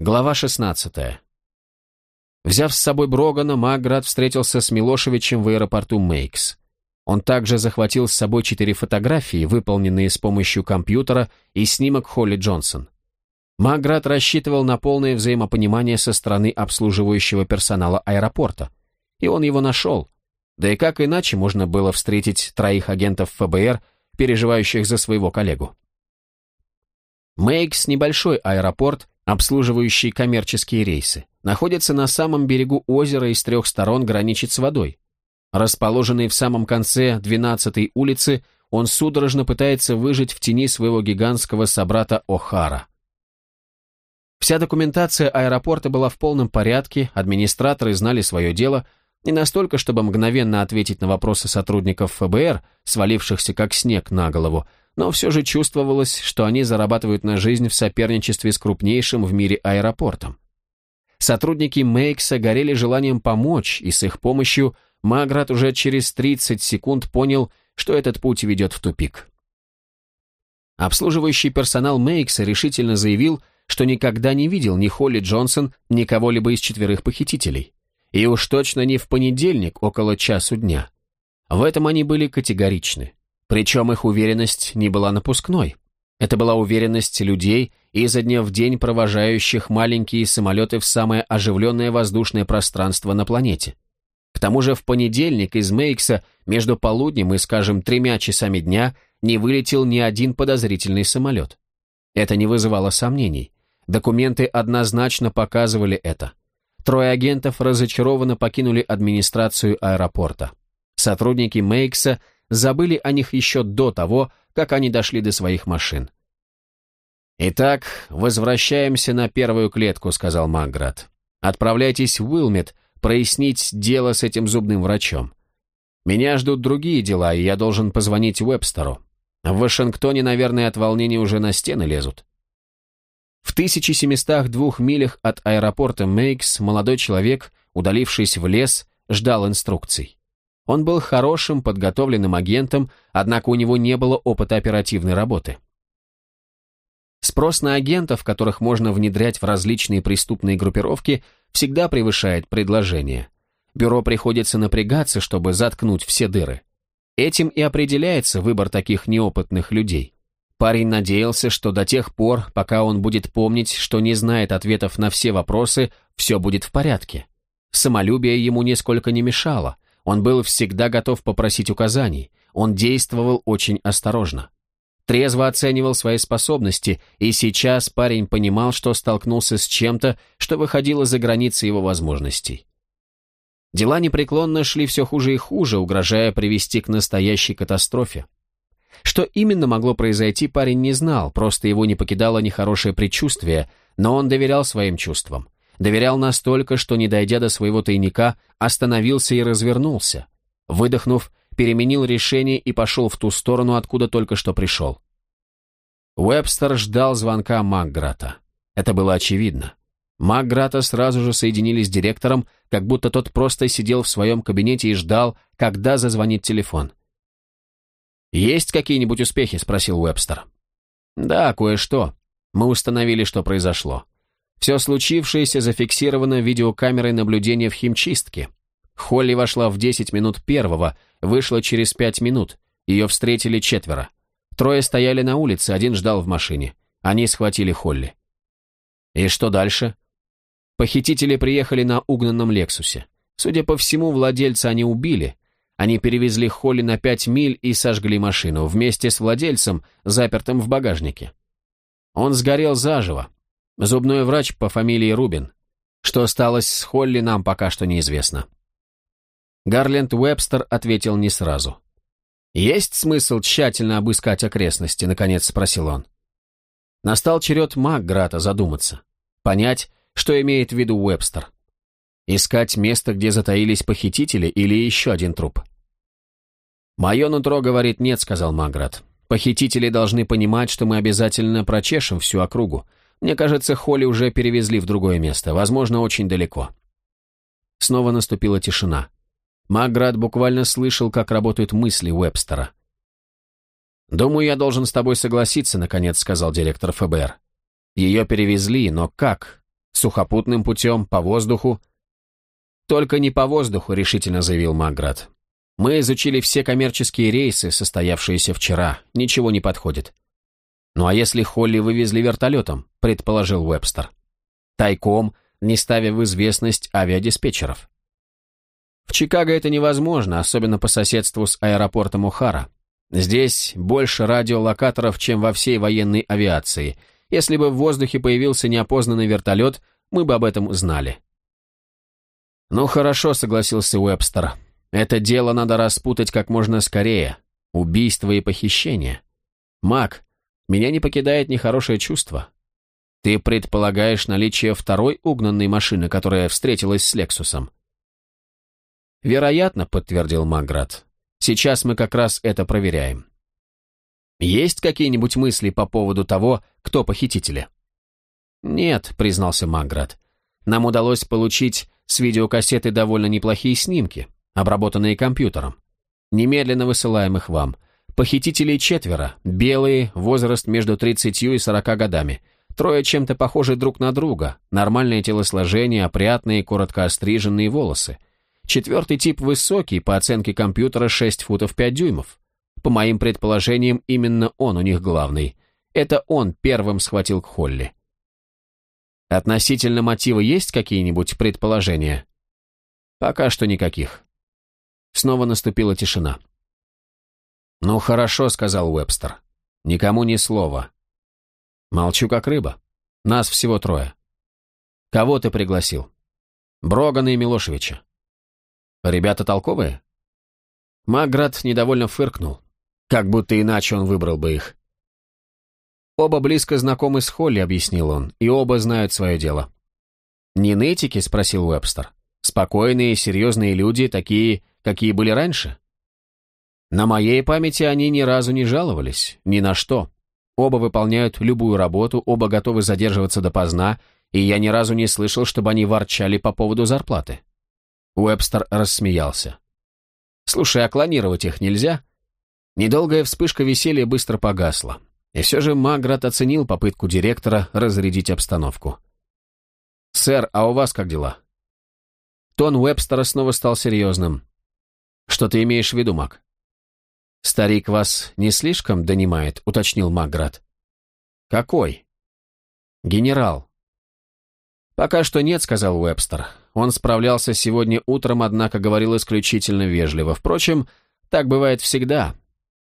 Глава 16. Взяв с собой Брогана, Маград встретился с Милошевичем в аэропорту Мейкс. Он также захватил с собой четыре фотографии, выполненные с помощью компьютера, и снимок Холли Джонсон. Маград рассчитывал на полное взаимопонимание со стороны обслуживающего персонала аэропорта. И он его нашел. Да и как иначе можно было встретить троих агентов ФБР, переживающих за своего коллегу? Мейкс – небольшой аэропорт, обслуживающий коммерческие рейсы, находится на самом берегу озера и с трех сторон граничит с водой. Расположенный в самом конце 12-й улицы, он судорожно пытается выжить в тени своего гигантского собрата О'Хара. Вся документация аэропорта была в полном порядке, администраторы знали свое дело, не настолько, чтобы мгновенно ответить на вопросы сотрудников ФБР, свалившихся как снег на голову, но все же чувствовалось, что они зарабатывают на жизнь в соперничестве с крупнейшим в мире аэропортом. Сотрудники Мейкса горели желанием помочь, и с их помощью Маград уже через 30 секунд понял, что этот путь ведет в тупик. Обслуживающий персонал Мейкса решительно заявил, что никогда не видел ни Холли Джонсон, ни кого-либо из четверых похитителей. И уж точно не в понедельник около часу дня. В этом они были категоричны. Причем их уверенность не была напускной. Это была уверенность людей, изо дня в день провожающих маленькие самолеты в самое оживленное воздушное пространство на планете. К тому же в понедельник из Мейкса между полуднем и, скажем, тремя часами дня не вылетел ни один подозрительный самолет. Это не вызывало сомнений. Документы однозначно показывали это. Трое агентов разочарованно покинули администрацию аэропорта. Сотрудники Мейкса забыли о них еще до того, как они дошли до своих машин. «Итак, возвращаемся на первую клетку», — сказал Макград. «Отправляйтесь в Уилмет прояснить дело с этим зубным врачом. Меня ждут другие дела, и я должен позвонить Уэбстеру. В Вашингтоне, наверное, от волнения уже на стены лезут». В 1702 милях от аэропорта Мейкс молодой человек, удалившись в лес, ждал инструкций. Он был хорошим, подготовленным агентом, однако у него не было опыта оперативной работы. Спрос на агентов, которых можно внедрять в различные преступные группировки, всегда превышает предложение. Бюро приходится напрягаться, чтобы заткнуть все дыры. Этим и определяется выбор таких неопытных людей. Парень надеялся, что до тех пор, пока он будет помнить, что не знает ответов на все вопросы, все будет в порядке. Самолюбие ему нисколько не мешало, он был всегда готов попросить указаний, он действовал очень осторожно. Трезво оценивал свои способности, и сейчас парень понимал, что столкнулся с чем-то, что выходило за границы его возможностей. Дела непреклонно шли все хуже и хуже, угрожая привести к настоящей катастрофе. Что именно могло произойти, парень не знал, просто его не покидало нехорошее предчувствие, но он доверял своим чувствам. Доверял настолько, что, не дойдя до своего тайника, остановился и развернулся. Выдохнув, переменил решение и пошел в ту сторону, откуда только что пришел. Уэбстер ждал звонка Макграта. Это было очевидно. Макграта сразу же соединили с директором, как будто тот просто сидел в своем кабинете и ждал, когда зазвонит телефон. «Есть какие-нибудь успехи?» – спросил Уэбстер. «Да, кое-что. Мы установили, что произошло. Все случившееся зафиксировано видеокамерой наблюдения в химчистке. Холли вошла в 10 минут первого, вышла через 5 минут. Ее встретили четверо. Трое стояли на улице, один ждал в машине. Они схватили Холли. И что дальше? Похитители приехали на угнанном Лексусе. Судя по всему, владельца они убили. Они перевезли Холли на 5 миль и сожгли машину вместе с владельцем, запертым в багажнике. Он сгорел заживо, Зубной врач по фамилии Рубин. Что осталось с Холли, нам пока что неизвестно. Гарленд Уэбстер ответил не сразу. «Есть смысл тщательно обыскать окрестности?» — наконец спросил он. Настал черед Макграта задуматься. Понять, что имеет в виду Уэбстер. Искать место, где затаились похитители, или еще один труп? «Мое нутро говорит нет», — сказал Маград. «Похитители должны понимать, что мы обязательно прочешем всю округу, мне кажется, Холли уже перевезли в другое место, возможно, очень далеко. Снова наступила тишина. Макград буквально слышал, как работают мысли Уэбстера. «Думаю, я должен с тобой согласиться», — наконец сказал директор ФБР. «Ее перевезли, но как? Сухопутным путем, по воздуху?» «Только не по воздуху», — решительно заявил Маград. «Мы изучили все коммерческие рейсы, состоявшиеся вчера. Ничего не подходит». «Ну а если Холли вывезли вертолетом?» — предположил Уэбстер. «Тайком, не ставя в известность авиадиспетчеров». В Чикаго это невозможно, особенно по соседству с аэропортом Ухара. Здесь больше радиолокаторов, чем во всей военной авиации. Если бы в воздухе появился неопознанный вертолет, мы бы об этом знали. «Ну хорошо», — согласился Уэбстер. «Это дело надо распутать как можно скорее. Убийство и похищение. Мак, меня не покидает нехорошее чувство. Ты предполагаешь наличие второй угнанной машины, которая встретилась с Лексусом?» «Вероятно», — подтвердил Маград. «Сейчас мы как раз это проверяем». «Есть какие-нибудь мысли по поводу того, кто похитители?» «Нет», — признался Маград. «Нам удалось получить с видеокассеты довольно неплохие снимки, обработанные компьютером. Немедленно высылаем их вам. Похитителей четверо, белые, возраст между 30 и 40 годами. Трое чем-то похожи друг на друга, нормальное телосложение, опрятные, коротко остриженные волосы. Четвертый тип высокий, по оценке компьютера 6 футов 5 дюймов. По моим предположениям, именно он у них главный. Это он первым схватил к Холли. Относительно мотива есть какие-нибудь предположения? Пока что никаких. Снова наступила тишина. «Ну хорошо», — сказал Уэбстер. «Никому ни слова». «Молчу как рыба. Нас всего трое». «Кого ты пригласил?» «Брогана и Милошевича». Ребята толковые? Маград недовольно фыркнул. Как будто иначе он выбрал бы их. Оба близко знакомы с Холли, объяснил он, и оба знают свое дело. «Не нытики?» — спросил Уэбстер. «Спокойные, серьезные люди, такие, какие были раньше?» На моей памяти они ни разу не жаловались, ни на что. Оба выполняют любую работу, оба готовы задерживаться допоздна, и я ни разу не слышал, чтобы они ворчали по поводу зарплаты. Уэбстер рассмеялся. «Слушай, а клонировать их нельзя?» Недолгая вспышка веселья быстро погасла. И все же Маград оценил попытку директора разрядить обстановку. «Сэр, а у вас как дела?» Тон Уэбстера снова стал серьезным. «Что ты имеешь в виду, Маг?» «Старик вас не слишком донимает», — уточнил Маград. «Какой?» «Генерал». «Пока что нет», — сказал Уэбстер. Он справлялся сегодня утром, однако говорил исключительно вежливо. Впрочем, так бывает всегда.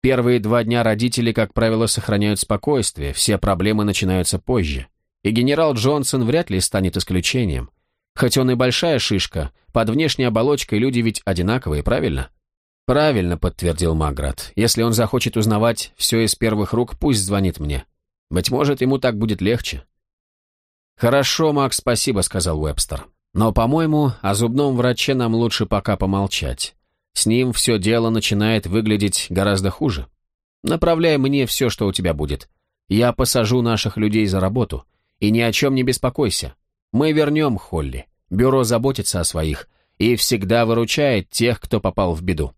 Первые два дня родители, как правило, сохраняют спокойствие, все проблемы начинаются позже. И генерал Джонсон вряд ли станет исключением. Хоть он и большая шишка, под внешней оболочкой люди ведь одинаковые, правильно? Правильно, подтвердил Маград. Если он захочет узнавать все из первых рук, пусть звонит мне. Быть может, ему так будет легче. Хорошо, Макс, спасибо, сказал Уэбстер. Но, по-моему, о зубном враче нам лучше пока помолчать. С ним все дело начинает выглядеть гораздо хуже. Направляй мне все, что у тебя будет. Я посажу наших людей за работу. И ни о чем не беспокойся. Мы вернем Холли. Бюро заботится о своих и всегда выручает тех, кто попал в беду.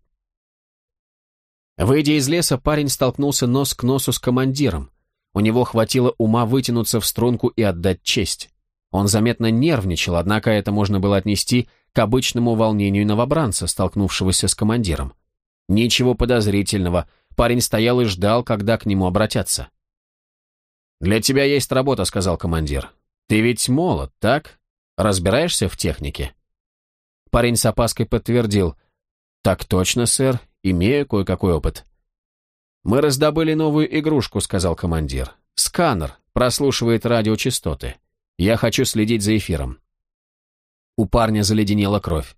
Выйдя из леса, парень столкнулся нос к носу с командиром. У него хватило ума вытянуться в струнку и отдать честь. Он заметно нервничал, однако это можно было отнести к обычному волнению новобранца, столкнувшегося с командиром. Ничего подозрительного, парень стоял и ждал, когда к нему обратятся. «Для тебя есть работа», — сказал командир. «Ты ведь молод, так? Разбираешься в технике?» Парень с опаской подтвердил. «Так точно, сэр, имею кое-какой опыт». «Мы раздобыли новую игрушку», — сказал командир. «Сканер, прослушивает радиочастоты. Я хочу следить за эфиром». У парня заледенела кровь.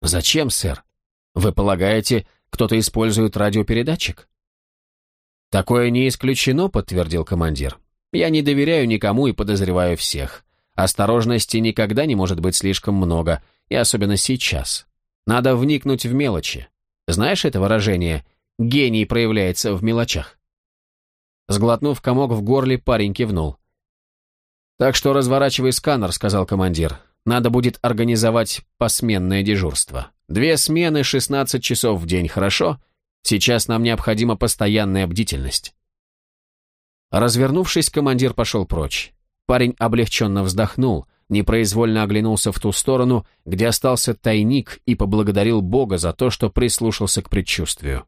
«Зачем, сэр? Вы полагаете, кто-то использует радиопередатчик?» «Такое не исключено», — подтвердил командир. «Я не доверяю никому и подозреваю всех. Осторожности никогда не может быть слишком много, и особенно сейчас. Надо вникнуть в мелочи. Знаешь это выражение «гений проявляется в мелочах»?» Сглотнув комок в горле, парень кивнул. «Так что разворачивай сканер», — сказал командир. «Надо будет организовать посменное дежурство. Две смены, 16 часов в день, хорошо? Сейчас нам необходима постоянная бдительность». Развернувшись, командир пошел прочь. Парень облегченно вздохнул. Непроизвольно оглянулся в ту сторону, где остался тайник и поблагодарил Бога за то, что прислушался к предчувствию.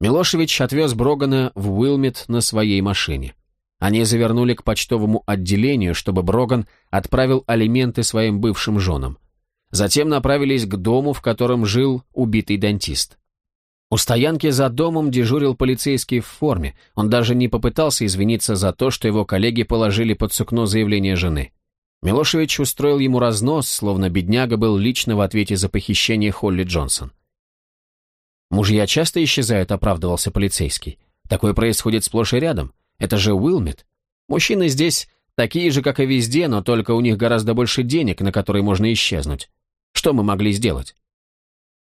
Милошевич отвез Брогана в Уилмит на своей машине. Они завернули к почтовому отделению, чтобы Броган отправил алименты своим бывшим женам. Затем направились к дому, в котором жил убитый дантист. У стоянки за домом дежурил полицейский в форме. Он даже не попытался извиниться за то, что его коллеги положили под сукно заявление жены. Милошевич устроил ему разнос, словно бедняга был лично в ответе за похищение Холли Джонсон. «Мужья часто исчезают», — оправдывался полицейский. «Такое происходит сплошь и рядом. Это же Уилмит. Мужчины здесь такие же, как и везде, но только у них гораздо больше денег, на которые можно исчезнуть. Что мы могли сделать?»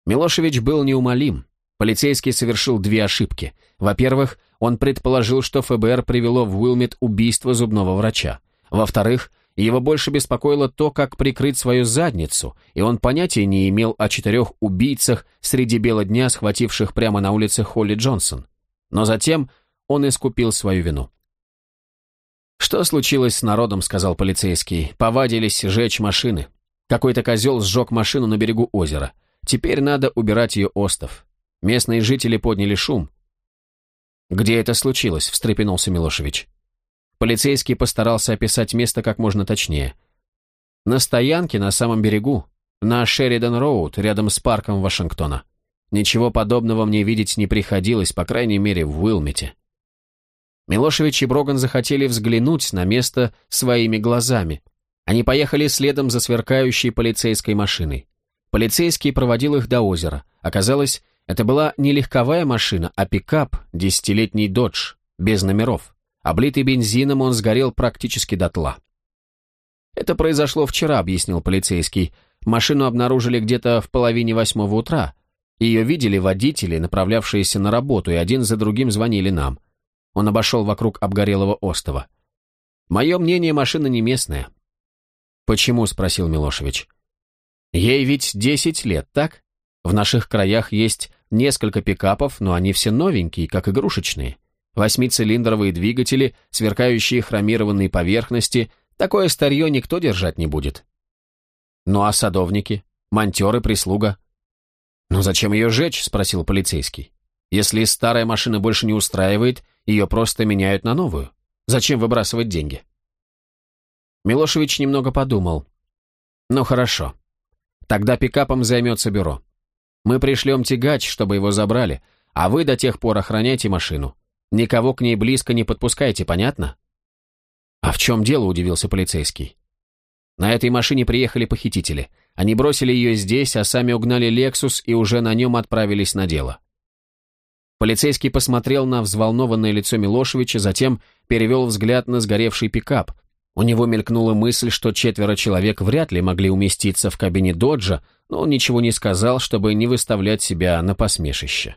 Милошевич был неумолим. Полицейский совершил две ошибки. Во-первых, он предположил, что ФБР привело в Уилмит убийство зубного врача. Во-вторых, его больше беспокоило то, как прикрыть свою задницу, и он понятия не имел о четырех убийцах среди бела дня, схвативших прямо на улице Холли Джонсон. Но затем он искупил свою вину. «Что случилось с народом?» — сказал полицейский. «Повадились жечь машины. Какой-то козел сжег машину на берегу озера. Теперь надо убирать ее остов. Местные жители подняли шум. «Где это случилось?» – встрепенулся Милошевич. Полицейский постарался описать место как можно точнее. «На стоянке на самом берегу, на Шеридан-Роуд, рядом с парком Вашингтона. Ничего подобного мне видеть не приходилось, по крайней мере, в Уилмете». Милошевич и Броган захотели взглянуть на место своими глазами. Они поехали следом за сверкающей полицейской машиной. Полицейский проводил их до озера. Оказалось, это была не легковая машина, а пикап, десятилетний «Додж», без номеров. Облитый бензином, он сгорел практически дотла. «Это произошло вчера», — объяснил полицейский. «Машину обнаружили где-то в половине восьмого утра. Ее видели водители, направлявшиеся на работу, и один за другим звонили нам. Он обошел вокруг обгорелого остова. Мое мнение, машина не местная». «Почему?» — спросил Милошевич. «Ей ведь десять лет, так? В наших краях есть Несколько пикапов, но они все новенькие, как игрушечные. Восьмицилиндровые двигатели, сверкающие хромированные поверхности, такое старье никто держать не будет. Ну а садовники? Монтеры, прислуга? «Ну зачем ее жечь?» – спросил полицейский. «Если старая машина больше не устраивает, ее просто меняют на новую. Зачем выбрасывать деньги?» Милошевич немного подумал. «Ну хорошо. Тогда пикапом займется бюро. Мы пришлем тягач, чтобы его забрали, а вы до тех пор охраняйте машину. Никого к ней близко не подпускайте, понятно?» «А в чем дело?» – удивился полицейский. На этой машине приехали похитители. Они бросили ее здесь, а сами угнали «Лексус» и уже на нем отправились на дело. Полицейский посмотрел на взволнованное лицо Милошевича, затем перевел взгляд на сгоревший пикап, у него мелькнула мысль, что четверо человек вряд ли могли уместиться в кабине доджа, но он ничего не сказал, чтобы не выставлять себя на посмешище.